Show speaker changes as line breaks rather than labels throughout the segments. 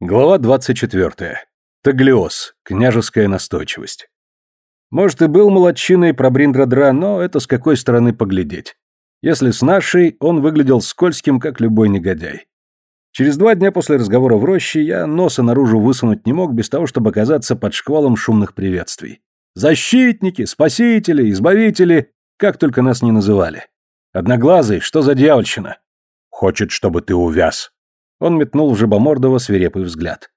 Глава 24. Таглиоз. Княжеская настойчивость. Может, и был молодчиной про Бриндрадра, но это с какой стороны поглядеть. Если с нашей, он выглядел скользким, как любой негодяй. Через два дня после разговора в роще я носа наружу высунуть не мог без того, чтобы оказаться под шквалом шумных приветствий. Защитники, спасители, избавители, как только нас не называли. Одноглазый, что за дьявольщина? Хочет, чтобы ты увяз, он метнул в Жабомордова свирепый взгляд.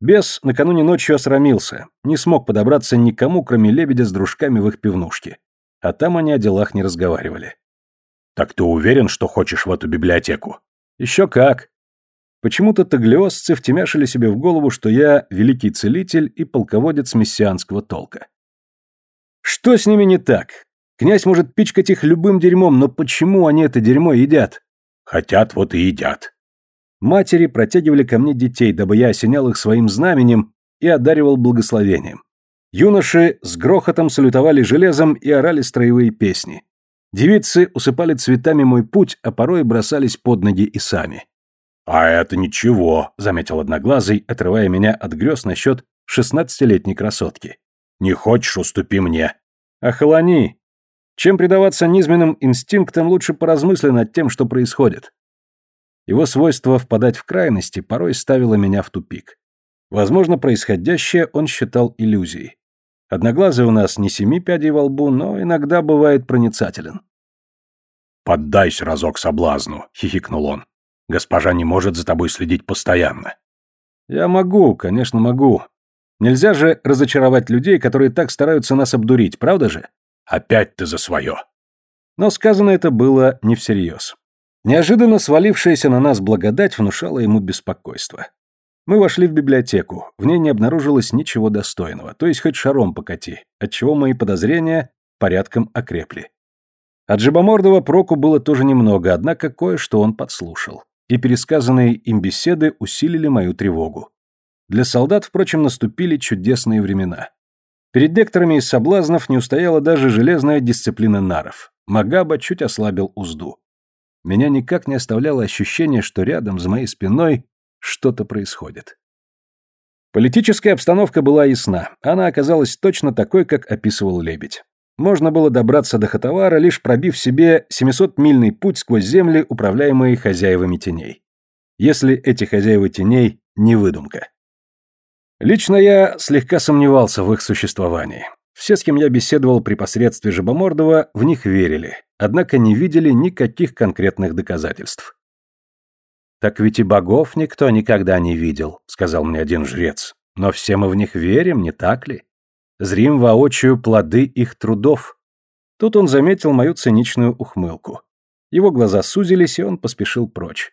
Бес накануне ночью осрамился, не смог подобраться никому, кроме лебедя с дружками в их пивнушке. А там они о делах не разговаривали. «Так ты уверен, что хочешь в эту библиотеку?» «Еще как!» Почему-то таглиосцы втемяшили себе в голову, что я великий целитель и полководец мессианского толка. Что с ними не так? Князь может пичкать их любым дерьмом, но почему они это дерьмо едят?
Хотят, вот и едят.
Матери протягивали ко мне детей, дабы я осенял их своим знаменем и одаривал благословением. Юноши с грохотом салютовали железом и орали строевые песни. Девицы усыпали цветами мой путь, а порой бросались под ноги и сами.
«А это ничего», — заметил Одноглазый, отрывая меня от грез насчет шестнадцатилетней красотки. «Не хочешь, уступи мне».
«Охолони. Чем предаваться низменным инстинктам, лучше поразмысли над тем, что происходит. Его свойство впадать в крайности порой ставило меня в тупик. Возможно, происходящее он считал иллюзией. Одноглазый у нас не семи пядей во лбу, но иногда бывает проницателен.
«Поддайся разок соблазну», — хихикнул он. «Госпожа не может за тобой следить постоянно».
«Я могу, конечно, могу. Нельзя же разочаровать людей, которые так стараются нас обдурить, правда же?»
«Опять ты за свое».
Но сказано это было не всерьез. Неожиданно свалившаяся на нас благодать внушала ему беспокойство. Мы вошли в библиотеку, в ней не обнаружилось ничего достойного, то есть хоть шаром покати, отчего мои подозрения порядком окрепли. От Жабомордова проку было тоже немного, однако кое-что он подслушал, и пересказанные им беседы усилили мою тревогу. Для солдат, впрочем, наступили чудесные времена. Перед декторами из соблазнов не устояла даже железная дисциплина наров. Магаба чуть ослабил узду меня никак не оставляло ощущение, что рядом, за моей спиной, что-то происходит. Политическая обстановка была ясна. Она оказалась точно такой, как описывал Лебедь. Можно было добраться до Хатавара, лишь пробив себе 700-мильный путь сквозь земли, управляемые хозяевами теней. Если эти хозяева теней не выдумка. Лично я слегка сомневался в их существовании. Все, с кем я беседовал при посредстве Жабомордова, в них верили, однако не видели никаких конкретных доказательств. «Так ведь и богов никто никогда не видел», — сказал мне один жрец. «Но все мы в них верим, не так ли? Зрим воочию плоды их трудов». Тут он заметил мою циничную ухмылку. Его глаза сузились, и он поспешил прочь.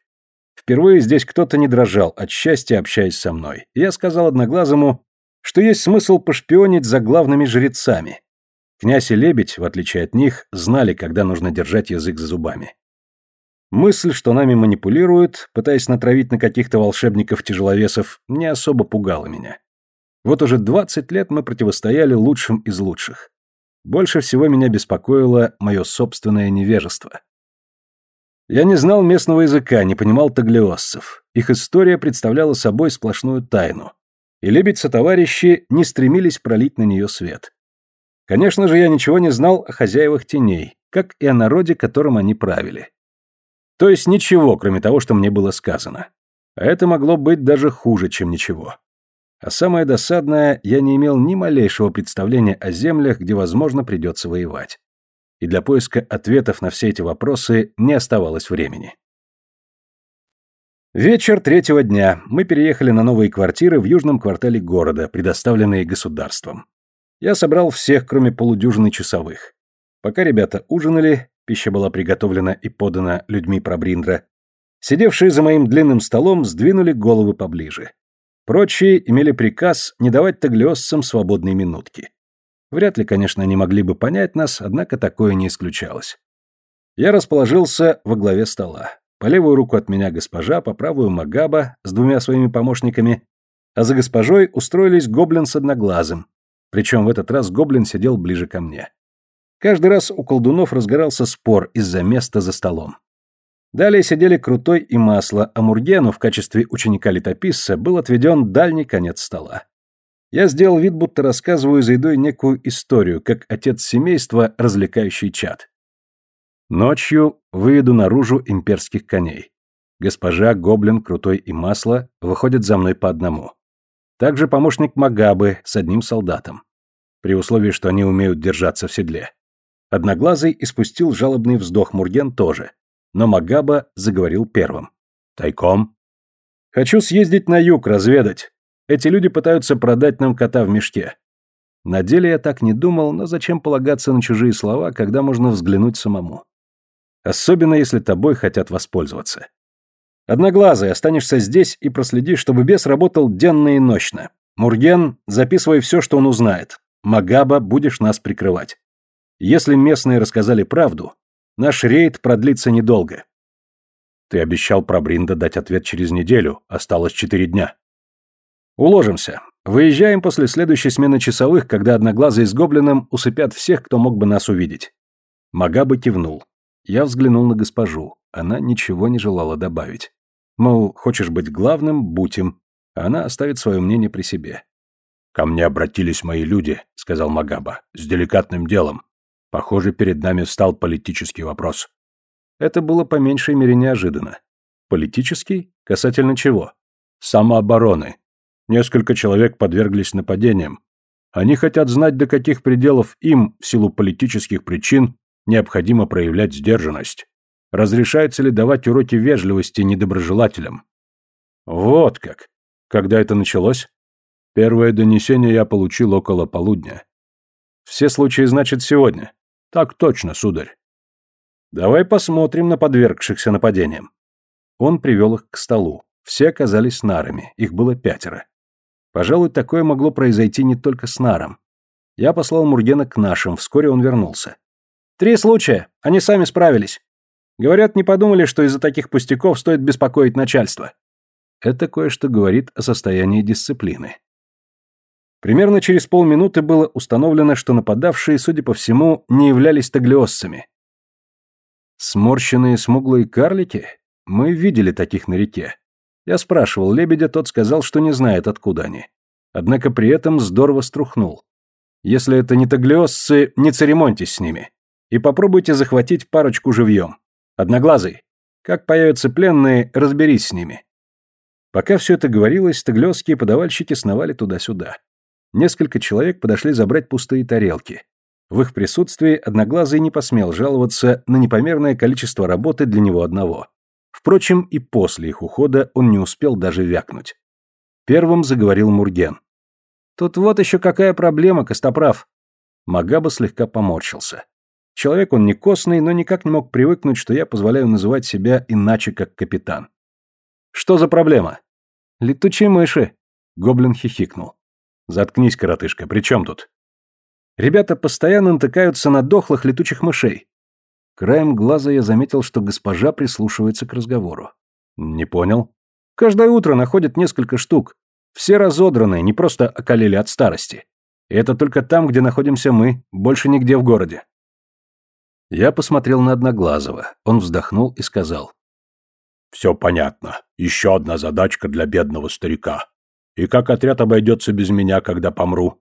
Впервые здесь кто-то не дрожал от счастья, общаясь со мной. Я сказал одноглазому, что есть смысл пошпионить за главными жрецами. Князь и лебедь, в отличие от них, знали, когда нужно держать язык за зубами. Мысль, что нами манипулируют, пытаясь натравить на каких-то волшебников-тяжеловесов, не особо пугала меня. Вот уже 20 лет мы противостояли лучшим из лучших. Больше всего меня беспокоило мое собственное невежество. Я не знал местного языка, не понимал таглиосцев. Их история представляла собой сплошную тайну, и лебедь-сотоварищи не стремились пролить на нее свет. Конечно же, я ничего не знал о хозяевах теней, как и о народе, которым они правили. То есть ничего, кроме того, что мне было сказано. А это могло быть даже хуже, чем ничего. А самое досадное, я не имел ни малейшего представления о землях, где, возможно, придется воевать. И для поиска ответов на все эти вопросы не оставалось времени. Вечер третьего дня. Мы переехали на новые квартиры в южном квартале города, предоставленные государством. Я собрал всех, кроме полудюжины часовых. Пока ребята ужинали, пища была приготовлена и подана людьми Пробриндра, сидевшие за моим длинным столом сдвинули головы поближе. Прочие имели приказ не давать таглиосцам свободные минутки. Вряд ли, конечно, они могли бы понять нас, однако такое не исключалось. Я расположился во главе стола. По левую руку от меня госпожа, по правую Магаба с двумя своими помощниками, а за госпожой устроились гоблин с одноглазым, причем в этот раз гоблин сидел ближе ко мне. Каждый раз у колдунов разгорался спор из-за места за столом. Далее сидели Крутой и Масло, а Мургену в качестве ученика-летописца был отведен дальний конец стола. Я сделал вид, будто рассказываю за едой некую историю, как отец семейства, развлекающий чад. Ночью выведу наружу имперских коней. Госпожа, Гоблин, Крутой и Масло выходят за мной по одному. Также помощник Магабы с одним солдатом. При условии, что они умеют держаться в седле. Одноглазый испустил жалобный вздох, Мурген тоже. Но Магаба заговорил первым. «Тайком?» «Хочу съездить на юг, разведать. Эти люди пытаются продать нам кота в мешке. На деле я так не думал, но зачем полагаться на чужие слова, когда можно взглянуть самому? Особенно, если тобой хотят воспользоваться. Одноглазый, останешься здесь и проследи, чтобы бес работал денно и ночно. Мурген, записывай все, что он узнает. Магаба, будешь нас прикрывать. Если местные рассказали правду, наш рейд продлится недолго. Ты обещал про Бринда дать ответ через неделю, осталось четыре дня. Уложимся. Выезжаем после следующей смены часовых, когда Одноглазый с Гоблином усыпят всех, кто мог бы нас увидеть. Магаба кивнул. Я взглянул на госпожу. Она ничего не желала добавить. Мол, хочешь быть главным – будь им. Она оставит свое мнение при себе. «Ко мне обратились мои люди», – сказал Магаба, – «с деликатным делом. Похоже, перед нами встал политический вопрос». Это было по меньшей мере неожиданно. Политический? Касательно чего? Самообороны. Несколько человек подверглись нападениям. Они хотят знать, до каких пределов им, в силу политических причин, необходимо проявлять сдержанность. Разрешается ли давать уроки вежливости недоброжелателям? Вот как. Когда это началось? Первое донесение я получил около полудня. Все случаи, значит, сегодня? Так точно, сударь. Давай посмотрим на подвергшихся нападениям. Он привел их к столу. Все оказались нарами, их было пятеро. Пожалуй, такое могло произойти не только с Наром. Я послал Мургена к нашим, вскоре он вернулся. Три случая, они сами справились. Говорят, не подумали, что из-за таких пустяков стоит беспокоить начальство. Это кое-что говорит о состоянии дисциплины. Примерно через полминуты было установлено, что нападавшие, судя по всему, не являлись таглиоссами. Сморщенные смуглые карлики? Мы видели таких на реке. Я спрашивал лебедя, тот сказал, что не знает, откуда они. Однако при этом здорово струхнул. Если это не таглиосцы, не церемоньтесь с ними. И попробуйте захватить парочку живьем. Одноглазый. Как появятся пленные, разберись с ними. Пока все это говорилось, таглиосские подавальщики сновали туда-сюда. Несколько человек подошли забрать пустые тарелки. В их присутствии Одноглазый не посмел жаловаться на непомерное количество работы для него одного. Впрочем, и после их ухода он не успел даже вякнуть. Первым заговорил Мурген. «Тут вот еще какая проблема, Костоправ». Магаба слегка поморщился. Человек он не костный, но никак не мог привыкнуть, что я позволяю называть себя иначе, как капитан. «Что за проблема?» «Летучие мыши», — гоблин хихикнул. «Заткнись, коротышка, при чем тут?» Ребята постоянно натыкаются на дохлых летучих мышей. Краем глаза я заметил, что госпожа прислушивается к разговору. Не понял. Каждое утро находят несколько штук. Все разодранные, не просто околели от старости. И это только там, где находимся мы, больше нигде в городе. Я посмотрел на Одноглазого. Он вздохнул и сказал. «Все понятно. Еще одна задачка для бедного старика. И как отряд обойдется без меня, когда помру?»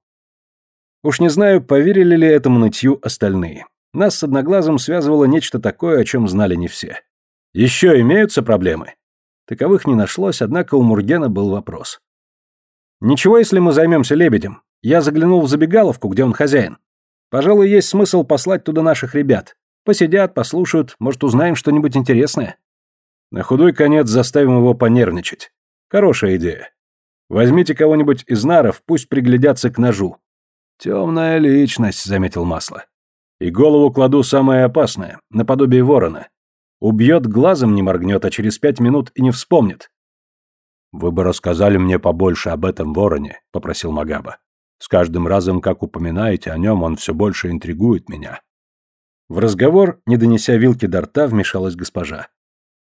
Уж не знаю, поверили ли этому нытью остальные. Нас с Одноглазым связывало нечто такое, о чем знали не все. Еще имеются проблемы? Таковых не нашлось, однако у Мургена был вопрос. Ничего, если мы займемся лебедем. Я заглянул в забегаловку, где он хозяин. Пожалуй, есть смысл послать туда наших ребят. Посидят, послушают, может, узнаем что-нибудь интересное. На худой конец заставим его понервничать. Хорошая идея. Возьмите кого-нибудь из наров, пусть приглядятся к ножу. Темная личность, заметил Масло. И голову кладу самое опасное, наподобие ворона. Убьет, глазом не моргнет, а через пять минут и не вспомнит. «Вы бы рассказали мне побольше об этом вороне», — попросил Магаба. «С каждым разом, как упоминаете о нем, он все больше интригует меня». В разговор, не донеся вилки до рта, вмешалась госпожа.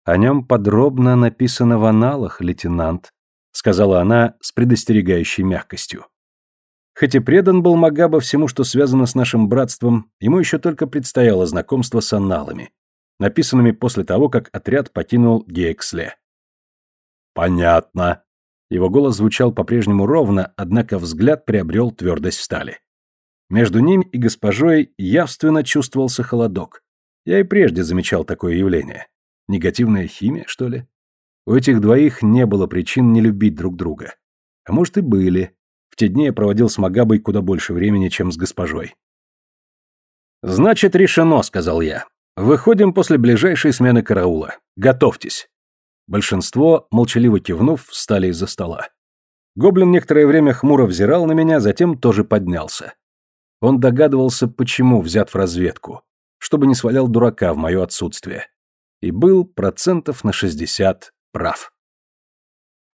«О нем подробно написано в аналах, лейтенант», — сказала она с предостерегающей мягкостью. Хоть и предан был Магаба всему, что связано с нашим братством, ему еще только предстояло знакомство с анналами. написанными после того, как отряд покинул Гейксле.
«Понятно».
Его голос звучал по-прежнему ровно, однако взгляд приобрел твердость стали. Между ним и госпожой явственно чувствовался холодок. Я и прежде замечал такое явление. Негативная химия, что ли? У этих двоих не было причин не любить друг друга. А может и были. В те дни я проводил с Магабой куда больше времени, чем с госпожой. «Значит, решено», — сказал я. «Выходим после ближайшей смены караула. Готовьтесь». Большинство, молчаливо кивнув, встали из-за стола. Гоблин некоторое время хмуро взирал на меня, затем тоже поднялся. Он догадывался, почему взят в разведку, чтобы не свалял дурака в мое отсутствие. И был процентов на шестьдесят прав.